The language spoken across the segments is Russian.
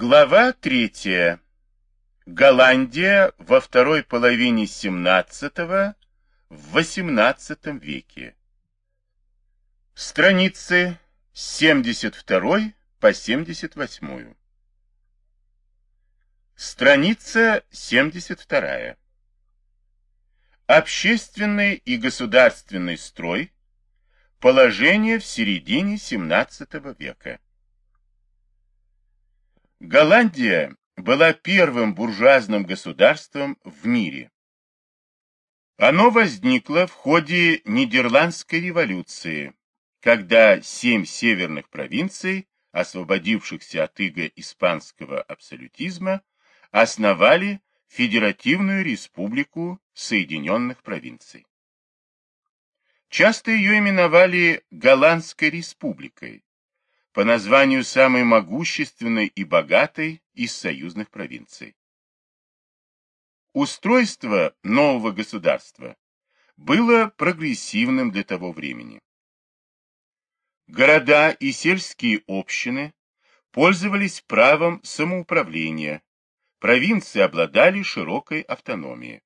Глава третья. Голландия во второй половине XVII в XVIII веке. Страницы с 72 по 78. Страница 72. Общественный и государственный строй. Положение в середине XVII века. Голландия была первым буржуазным государством в мире. Оно возникло в ходе Нидерландской революции, когда семь северных провинций, освободившихся от иго испанского абсолютизма, основали Федеративную республику Соединенных провинций. Часто ее именовали Голландской республикой, по названию самой могущественной и богатой из союзных провинций. Устройство нового государства было прогрессивным для того времени. Города и сельские общины пользовались правом самоуправления, провинции обладали широкой автономией.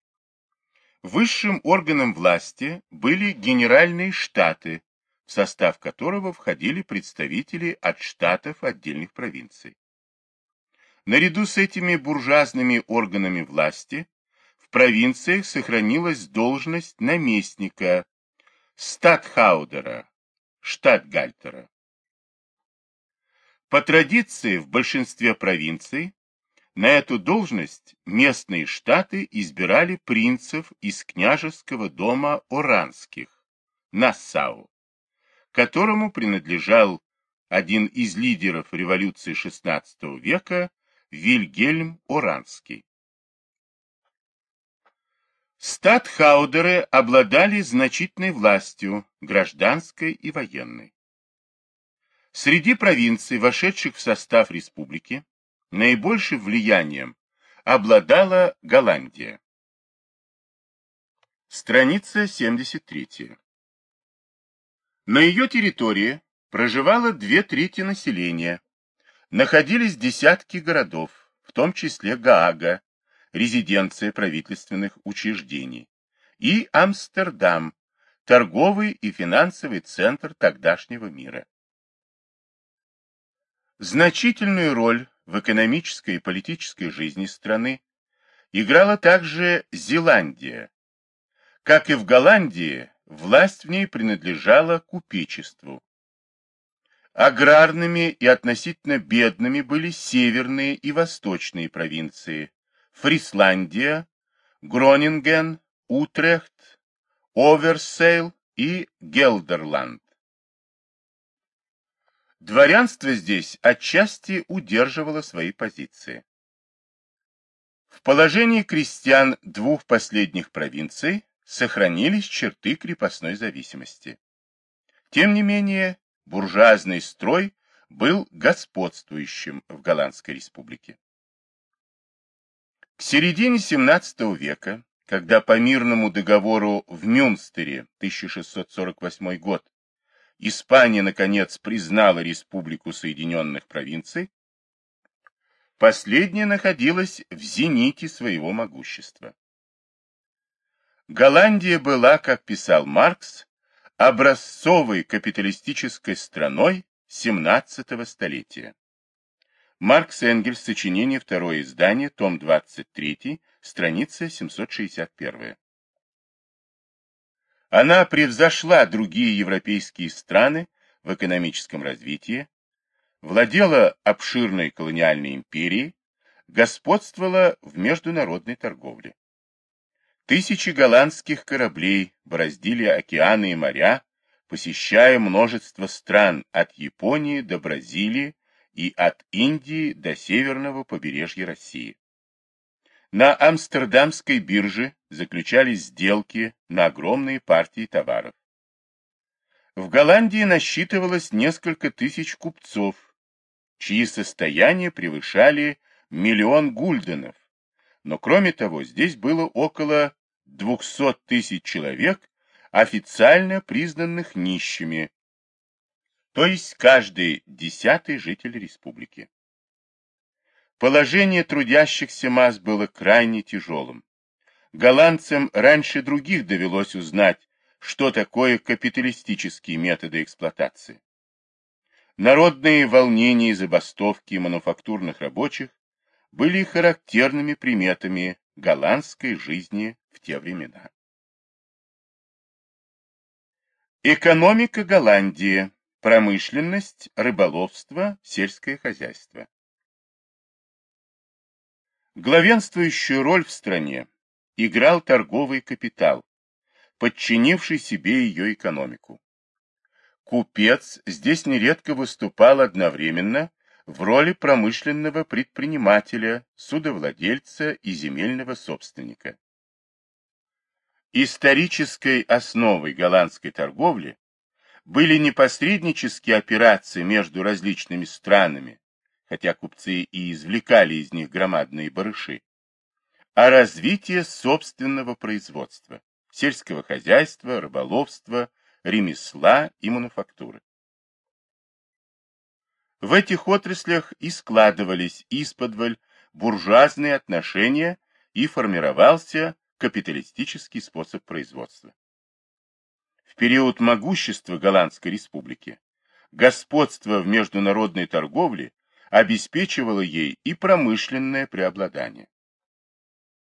Высшим органом власти были генеральные штаты, в состав которого входили представители от штатов отдельных провинций. Наряду с этими буржуазными органами власти в провинциях сохранилась должность наместника, статхаудера, штатгальтера. По традиции в большинстве провинций на эту должность местные штаты избирали принцев из княжеского дома Оранских, Нассау которому принадлежал один из лидеров революции XVI века Вильгельм Оранский. Статхаудеры обладали значительной властью, гражданской и военной. Среди провинций, вошедших в состав республики, наибольшим влиянием обладала Голландия. Страница 73. На ее территории проживало две трети населения, находились десятки городов, в том числе Гаага, резиденция правительственных учреждений, и Амстердам, торговый и финансовый центр тогдашнего мира. Значительную роль в экономической и политической жизни страны играла также Зеландия. Как и в Голландии, власть в ней принадлежала купечеству. Аграрными и относительно бедными были северные и восточные провинции Фрисландия, Гронинген, Утрехт, Оверэйссел и Гелдерланд. Дворянство здесь отчасти удерживало свои позиции. В положении крестьян двух последних провинций сохранились черты крепостной зависимости. Тем не менее, буржуазный строй был господствующим в Голландской республике. К середине XVII века, когда по мирному договору в Мюнстере 1648 год Испания, наконец, признала Республику Соединенных Провинций, последняя находилась в зените своего могущества. Голландия была, как писал Маркс, образцовой капиталистической страной 17 столетия. Маркс Энгельс, сочинение, второе издание, том 23, страница 761. Она превзошла другие европейские страны в экономическом развитии, владела обширной колониальной империей, господствовала в международной торговле. Тысячи голландских кораблей бороздили океаны и моря, посещая множество стран от Японии до Бразилии и от Индии до северного побережья России. На Амстердамской бирже заключались сделки на огромные партии товаров. В Голландии насчитывалось несколько тысяч купцов, чьи состояния превышали миллион гульденов, но кроме того, здесь было около 200 тысяч человек, официально признанных нищими, то есть каждый десятый житель республики. Положение трудящихся масс было крайне тяжелым. Голландцам раньше других довелось узнать, что такое капиталистические методы эксплуатации. Народные волнения и забастовки мануфактурных рабочих были характерными приметами голландской жизни в те времена. Экономика Голландии. Промышленность, рыболовство, сельское хозяйство. Главенствующую роль в стране играл торговый капитал, подчинивший себе ее экономику. Купец здесь нередко выступал одновременно в роли промышленного предпринимателя, судовладельца и земельного собственника. Исторической основой голландской торговли были не посреднические операции между различными странами, хотя купцы и извлекали из них громадные барыши, а развитие собственного производства, сельского хозяйства, рыболовства, ремесла и мануфактуры. В этих отраслях и складывались исподволь буржуазные отношения и формировался капиталистический способ производства. В период могущества Голландской республики господство в международной торговле обеспечивало ей и промышленное преобладание.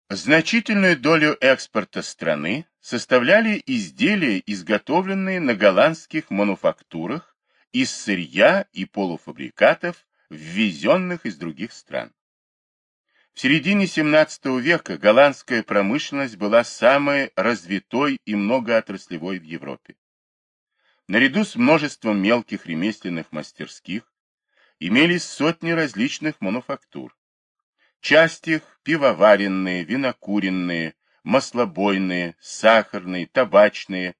Значительную долю экспорта страны составляли изделия, изготовленные на голландских мануфактурах из сырья и полуфабрикатов, ввезенных из других стран. В середине XVII века голландская промышленность была самой развитой и многоотраслевой в Европе. Наряду с множеством мелких ремесленных мастерских имелись сотни различных мануфактур. Часть их пивоваренные, винокуренные, маслобойные, сахарные, табачные,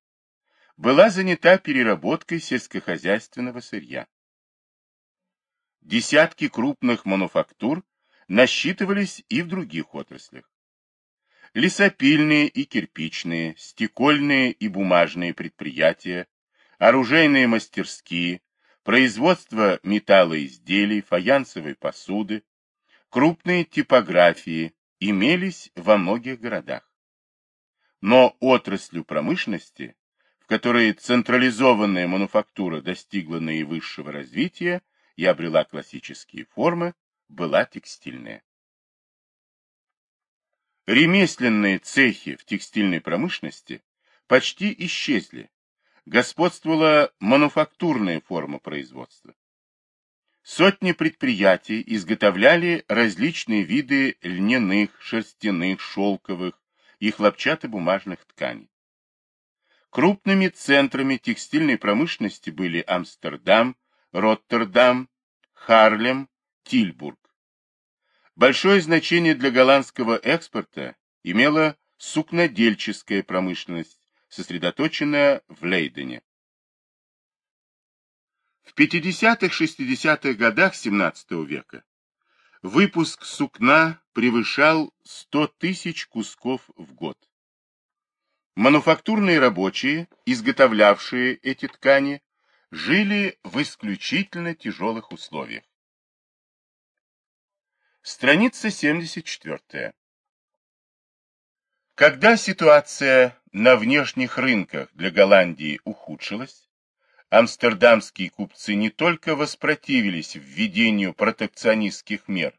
была занята переработкой сельскохозяйственного сырья. Десятки крупных мануфактур насчитывались и в других отраслях. Лесопильные и кирпичные, стекольные и бумажные предприятия, оружейные мастерские, производство металлоизделий, фаянсовой посуды, крупные типографии имелись во многих городах. Но отраслью промышленности, которой централизованная мануфактура достигла наивысшего развития и обрела классические формы, была текстильная. Ремесленные цехи в текстильной промышленности почти исчезли. Господствовала мануфактурная форма производства. Сотни предприятий изготовляли различные виды льняных, шерстяных, шелковых и хлопчатобумажных тканей. Крупными центрами текстильной промышленности были Амстердам, Роттердам, Харлем, Тильбург. Большое значение для голландского экспорта имела сукнодельческая промышленность, сосредоточенная в Лейдене. В 50-60-х годах XVII века выпуск сукна превышал 100 тысяч кусков в год. Мануфактурные рабочие, изготовлявшие эти ткани, жили в исключительно тяжелых условиях. Страница 74. Когда ситуация на внешних рынках для Голландии ухудшилась, амстердамские купцы не только воспротивились введению протекционистских мер,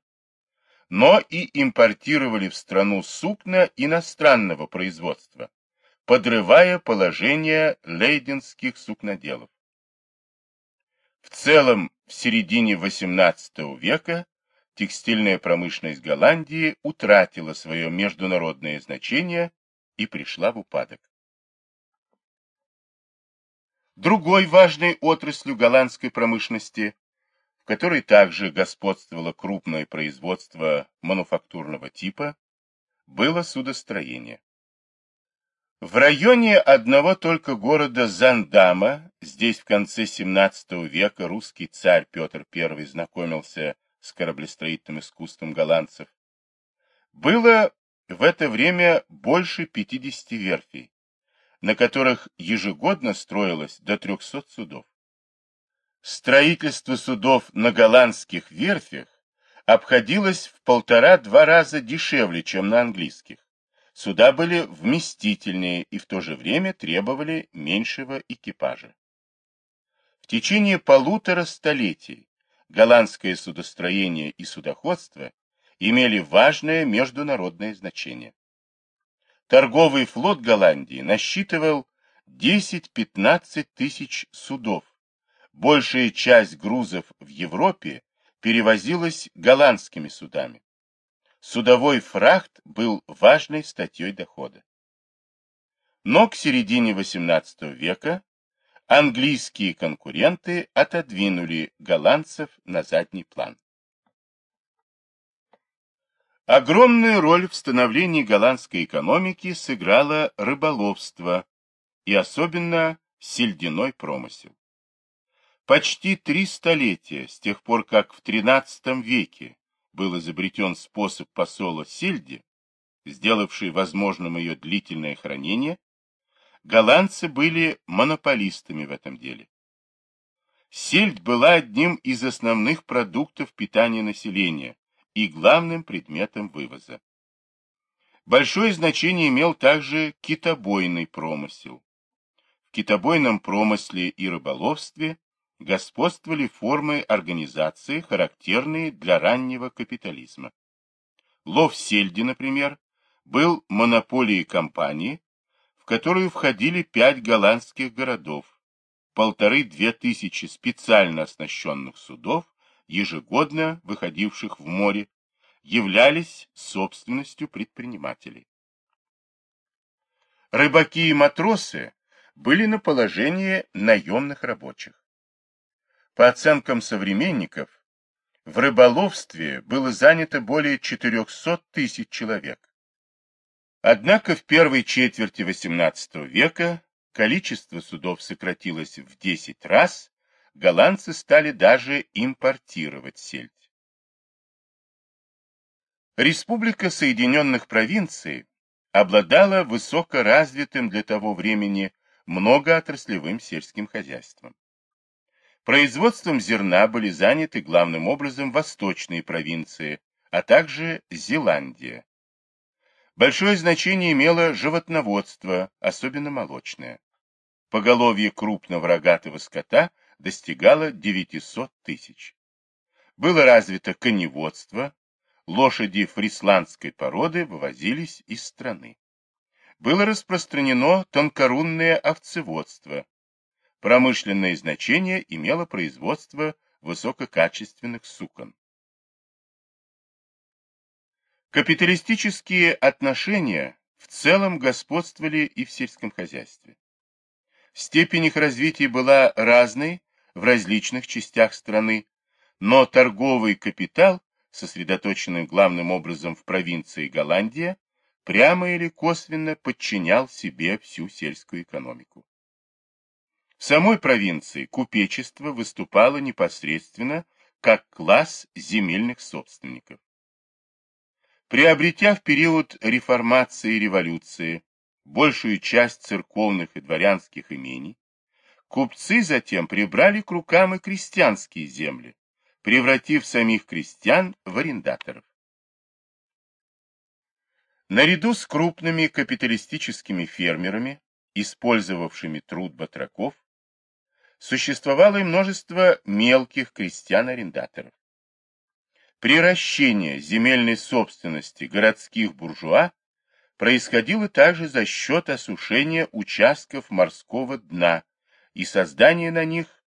но и импортировали в страну сукна иностранного производства, подрывая положение лейденских сукноделов. В целом, в середине XVIII века текстильная промышленность Голландии утратила свое международное значение и пришла в упадок. Другой важной отраслью голландской промышленности, в которой также господствовало крупное производство мануфактурного типа, было судостроение. В районе одного только города Зандама, здесь в конце XVII века русский царь Петр I знакомился с кораблестроительным искусством голландцев, было в это время больше 50 верфей, на которых ежегодно строилось до 300 судов. Строительство судов на голландских верфях обходилась в полтора-два раза дешевле, чем на английских. Суда были вместительнее и в то же время требовали меньшего экипажа. В течение полутора столетий голландское судостроение и судоходство имели важное международное значение. Торговый флот Голландии насчитывал 10-15 тысяч судов. Большая часть грузов в Европе перевозилась голландскими судами. Судовой фрахт был важной статьей дохода. Но к середине XVIII века английские конкуренты отодвинули голландцев на задний план. Огромную роль в становлении голландской экономики сыграло рыболовство и особенно сельдяной промысел. Почти три столетия с тех пор, как в XIII веке был изобретен способ посола сельди, сделавший возможным ее длительное хранение, голландцы были монополистами в этом деле. Сельдь была одним из основных продуктов питания населения, и главным предметом вывоза. Большое значение имел также китобойный промысел. В китобойном промысле и рыболовстве господствовали формы организации, характерные для раннего капитализма. Лов сельди, например, был монополией компании, в которую входили пять голландских городов, полторы-две тысячи специально оснащенных судов ежегодно выходивших в море, являлись собственностью предпринимателей. Рыбаки и матросы были на положении наемных рабочих. По оценкам современников, в рыболовстве было занято более 400 тысяч человек. Однако в первой четверти XVIII века количество судов сократилось в 10 раз, голландцы стали даже импортировать сельдь. Республика Соединенных Провинций обладала высокоразвитым для того времени многоотраслевым сельским хозяйством. Производством зерна были заняты главным образом восточные провинции, а также Зеландия. Большое значение имело животноводство, особенно молочное. Поголовье крупного рогатого скота – достигало 900 тысяч. Было развито коневодство, лошади фрисландской породы вывозились из страны. Было распространено тонкорунное овцеводство. Промышленное значение имело производство высококачественных сукон. Капиталистические отношения в целом господствовали и в сельском хозяйстве. Степень их развития была разной в различных частях страны, но торговый капитал, сосредоточенный главным образом в провинции Голландия, прямо или косвенно подчинял себе всю сельскую экономику. В самой провинции купечество выступало непосредственно как класс земельных собственников. Приобретя в период реформации и революции большую часть церковных и дворянских имений, купцы затем прибрали к рукам и крестьянские земли, превратив самих крестьян в арендаторов. Наряду с крупными капиталистическими фермерами, использовавшими труд батраков, существовало и множество мелких крестьян-арендаторов. Приращение земельной собственности городских буржуа происходило также за счет осушения участков морского дна и создания на них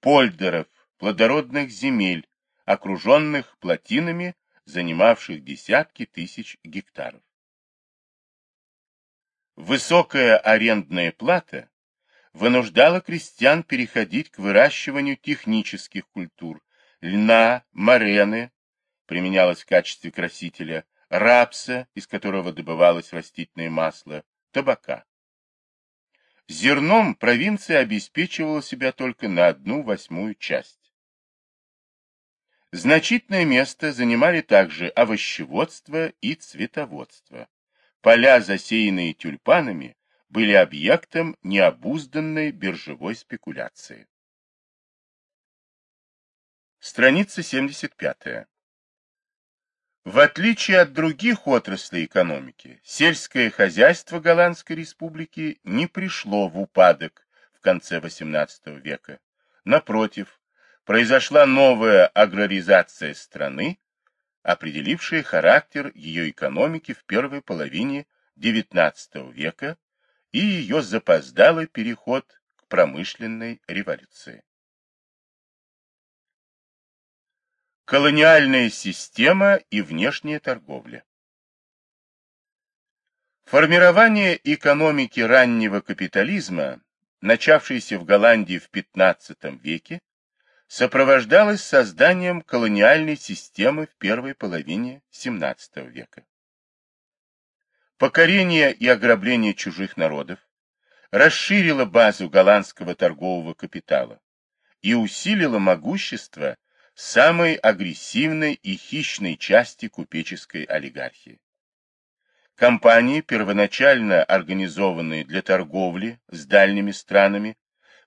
польдеров, плодородных земель, окруженных плотинами, занимавших десятки тысяч гектаров. Высокая арендная плата вынуждала крестьян переходить к выращиванию технических культур, льна, морены, применялась в качестве красителя, рапса, из которого добывалось растительное масло, табака. Зерном провинция обеспечивала себя только на одну восьмую часть. Значительное место занимали также овощеводство и цветоводство. Поля, засеянные тюльпанами, были объектом необузданной биржевой спекуляции. Страница 75. В отличие от других отраслей экономики, сельское хозяйство Голландской республики не пришло в упадок в конце XVIII века. Напротив, произошла новая аграризация страны, определившая характер ее экономики в первой половине XIX века и ее запоздалый переход к промышленной революции. Колониальная система и внешняя торговля Формирование экономики раннего капитализма, начавшееся в Голландии в XV веке, сопровождалось созданием колониальной системы в первой половине XVII века. Покорение и ограбление чужих народов расширило базу голландского торгового капитала и усилило могущество самой агрессивной и хищной части купеческой олигархии. Компании, первоначально организованные для торговли с дальними странами,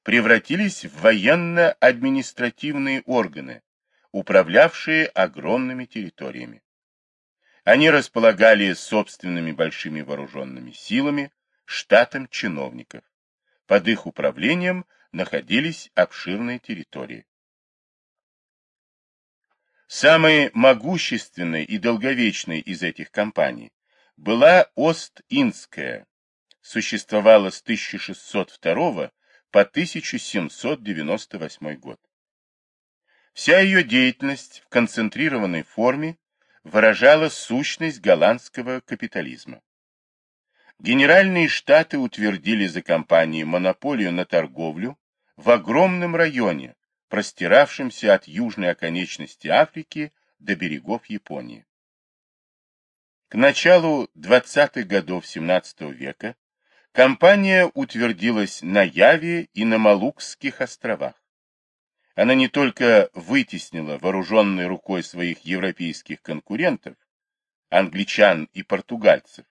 превратились в военно-административные органы, управлявшие огромными территориями. Они располагали собственными большими вооруженными силами, штатом чиновников. Под их управлением находились обширные территории. Самой могущественной и долговечной из этих компаний была Ост-Индская, существовала с 1602 по 1798 год. Вся ее деятельность в концентрированной форме выражала сущность голландского капитализма. Генеральные штаты утвердили за компанией монополию на торговлю в огромном районе, простиравшимся от южной оконечности Африки до берегов Японии. К началу 20-х годов XVII века компания утвердилась на Яве и на Малукских островах. Она не только вытеснила вооруженной рукой своих европейских конкурентов, англичан и португальцев,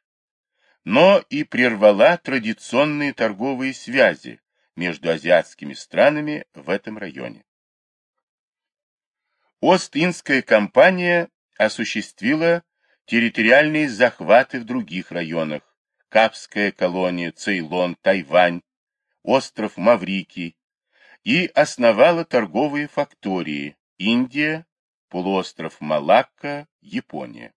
но и прервала традиционные торговые связи между азиатскими странами в этом районе. Ост-Индская компания осуществила территориальные захваты в других районах, Капская колония, Цейлон, Тайвань, остров Маврикий, и основала торговые фактории Индия, полуостров Малакка, Япония.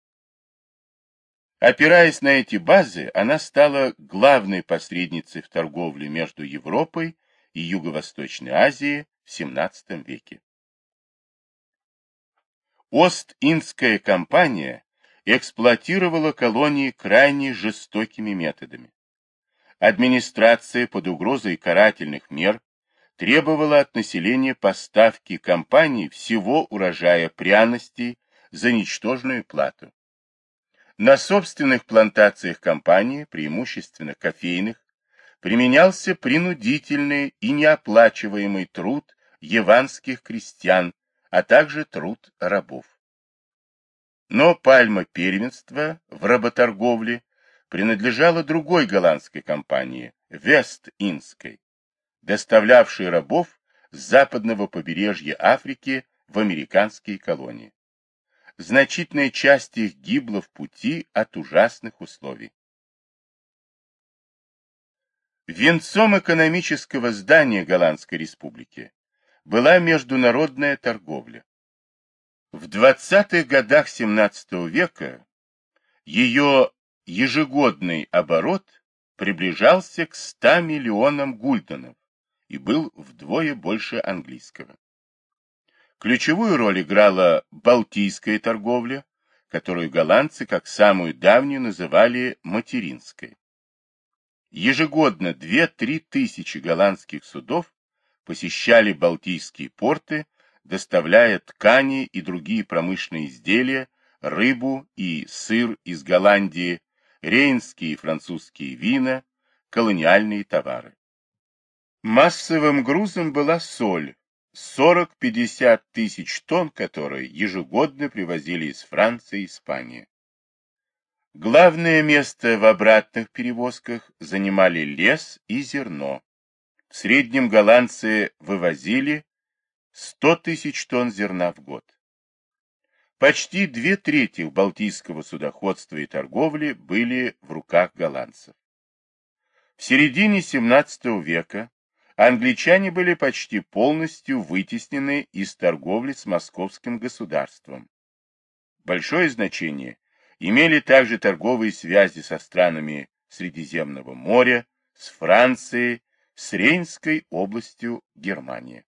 Опираясь на эти базы, она стала главной посредницей в торговле между Европой и Юго-Восточной Азией в XVII веке. Ост-Индская компания эксплуатировала колонии крайне жестокими методами. Администрация под угрозой карательных мер требовала от населения поставки компании всего урожая пряностей за ничтожную плату. На собственных плантациях компании, преимущественно кофейных, применялся принудительный и неоплачиваемый труд яванских крестьян, а также труд рабов. Но пальма первенства в работорговле принадлежала другой голландской компании, Вест-Индской, доставлявшей рабов с западного побережья Африки в американские колонии значительная часть их гибла в пути от ужасных условий. Венцом экономического здания Голландской республики была международная торговля. В 20-х годах XVII века ее ежегодный оборот приближался к 100 миллионам гульденов и был вдвое больше английского. Ключевую роль играла балтийская торговля, которую голландцы как самую давнюю называли материнской. Ежегодно 2-3 тысячи голландских судов посещали балтийские порты, доставляя ткани и другие промышленные изделия, рыбу и сыр из Голландии, рейнские и французские вина, колониальные товары. Массовым грузом была соль, 40-50 тысяч тонн которые ежегодно привозили из Франции и Испании. Главное место в обратных перевозках занимали лес и зерно. В среднем голландцы вывозили 100 тысяч тонн зерна в год. Почти две трети балтийского судоходства и торговли были в руках голландцев. В середине XVII века англичане были почти полностью вытеснены из торговли с московским государством. Большое значение имели также торговые связи со странами Средиземного моря, с Францией, с Рейнской областью Германии.